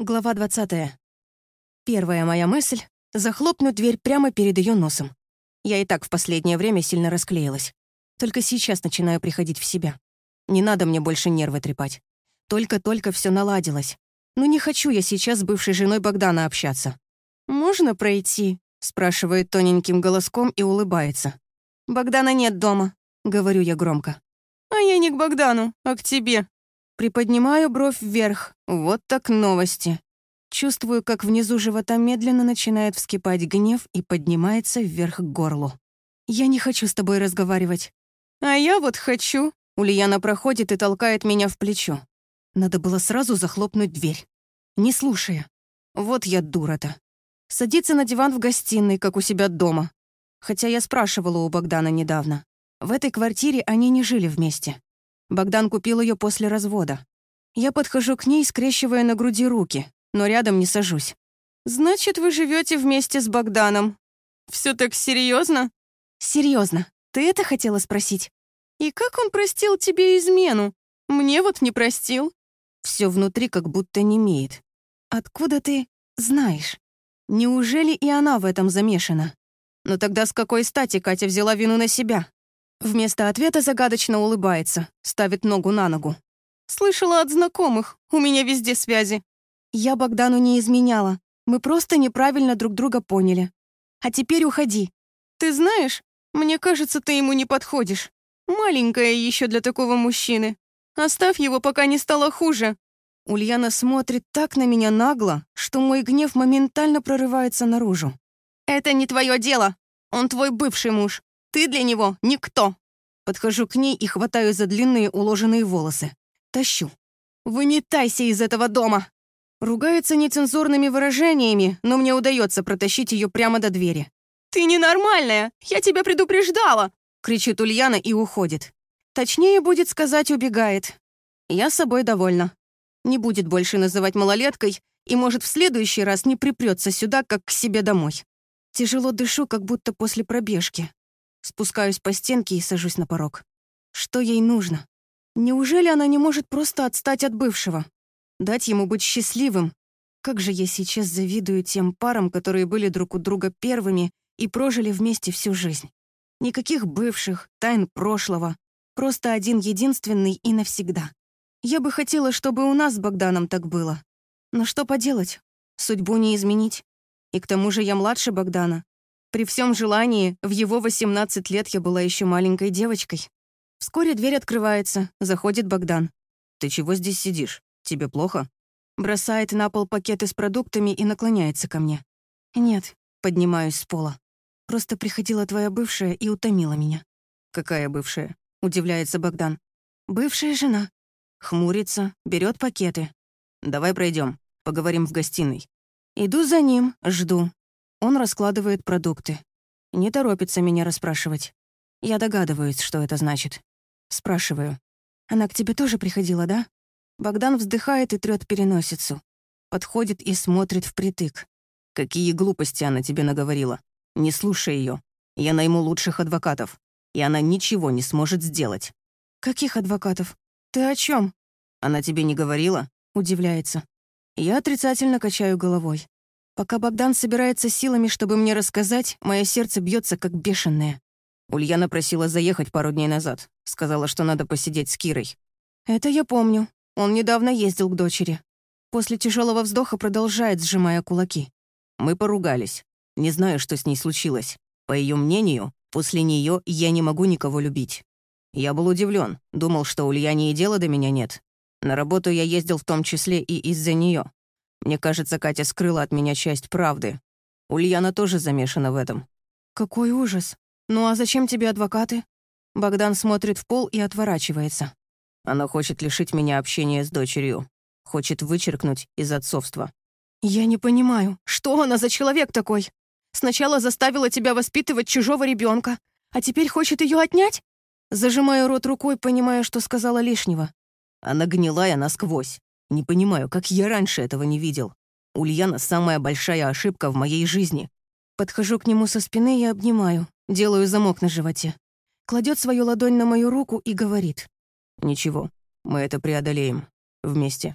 Глава 20. Первая моя мысль — захлопнуть дверь прямо перед ее носом. Я и так в последнее время сильно расклеилась. Только сейчас начинаю приходить в себя. Не надо мне больше нервы трепать. Только-только все наладилось. Ну не хочу я сейчас с бывшей женой Богдана общаться. «Можно пройти?» — спрашивает тоненьким голоском и улыбается. «Богдана нет дома», — говорю я громко. «А я не к Богдану, а к тебе», Приподнимаю бровь вверх. Вот так новости. Чувствую, как внизу живота медленно начинает вскипать гнев и поднимается вверх к горлу. «Я не хочу с тобой разговаривать». «А я вот хочу». Ульяна проходит и толкает меня в плечо. Надо было сразу захлопнуть дверь. Не слушая. Вот я дура-то. Садится на диван в гостиной, как у себя дома. Хотя я спрашивала у Богдана недавно. В этой квартире они не жили вместе. Богдан купил ее после развода. Я подхожу к ней, скрещивая на груди руки, но рядом не сажусь. «Значит, вы живете вместе с Богданом. Все так серьезно? Серьезно. Ты это хотела спросить? И как он простил тебе измену? Мне вот не простил. Все внутри как будто немеет. Откуда ты знаешь? Неужели и она в этом замешана? Но тогда с какой стати Катя взяла вину на себя? Вместо ответа загадочно улыбается, ставит ногу на ногу. «Слышала от знакомых, у меня везде связи». Я Богдану не изменяла, мы просто неправильно друг друга поняли. А теперь уходи. Ты знаешь, мне кажется, ты ему не подходишь. Маленькая еще для такого мужчины. Оставь его, пока не стало хуже». Ульяна смотрит так на меня нагло, что мой гнев моментально прорывается наружу. «Это не твое дело. Он твой бывший муж. Ты для него никто!» Подхожу к ней и хватаю за длинные уложенные волосы. Тащу. «Выметайся из этого дома!» Ругается нецензурными выражениями, но мне удается протащить ее прямо до двери. «Ты ненормальная! Я тебя предупреждала!» кричит Ульяна и уходит. Точнее, будет сказать, убегает. Я собой довольна. Не будет больше называть малолеткой и, может, в следующий раз не припрется сюда, как к себе домой. Тяжело дышу, как будто после пробежки. Спускаюсь по стенке и сажусь на порог. Что ей нужно? Неужели она не может просто отстать от бывшего? Дать ему быть счастливым? Как же я сейчас завидую тем парам, которые были друг у друга первыми и прожили вместе всю жизнь. Никаких бывших, тайн прошлого. Просто один единственный и навсегда. Я бы хотела, чтобы у нас с Богданом так было. Но что поделать? Судьбу не изменить. И к тому же я младше Богдана, при всем желании, в его 18 лет я была еще маленькой девочкой. Вскоре дверь открывается, заходит Богдан. «Ты чего здесь сидишь? Тебе плохо?» Бросает на пол пакеты с продуктами и наклоняется ко мне. «Нет», — поднимаюсь с пола. «Просто приходила твоя бывшая и утомила меня». «Какая бывшая?» — удивляется Богдан. «Бывшая жена». Хмурится, берет пакеты. «Давай пройдем, поговорим в гостиной». Иду за ним, жду. Он раскладывает продукты. Не торопится меня расспрашивать. Я догадываюсь, что это значит. Спрашиваю. «Она к тебе тоже приходила, да?» Богдан вздыхает и трёт переносицу. Подходит и смотрит впритык. «Какие глупости она тебе наговорила? Не слушай ее. Я найму лучших адвокатов, и она ничего не сможет сделать». «Каких адвокатов? Ты о чем? «Она тебе не говорила?» — удивляется. Я отрицательно качаю головой. Пока Богдан собирается силами, чтобы мне рассказать, мое сердце бьется как бешеное. Ульяна просила заехать пару дней назад. Сказала, что надо посидеть с Кирой. Это я помню. Он недавно ездил к дочери. После тяжелого вздоха продолжает, сжимая кулаки. Мы поругались. Не знаю, что с ней случилось. По ее мнению, после нее я не могу никого любить. Я был удивлен, думал, что Ульяне и дела до меня нет. На работу я ездил в том числе и из-за нее. Мне кажется, Катя скрыла от меня часть правды. Ульяна тоже замешана в этом. Какой ужас. Ну а зачем тебе адвокаты? Богдан смотрит в пол и отворачивается. Она хочет лишить меня общения с дочерью. Хочет вычеркнуть из отцовства. Я не понимаю, что она за человек такой? Сначала заставила тебя воспитывать чужого ребенка, а теперь хочет ее отнять? Зажимаю рот рукой, понимая, что сказала лишнего. Она гнилая насквозь. Не понимаю, как я раньше этого не видел. Ульяна — самая большая ошибка в моей жизни. Подхожу к нему со спины и обнимаю. Делаю замок на животе. Кладет свою ладонь на мою руку и говорит. «Ничего, мы это преодолеем. Вместе».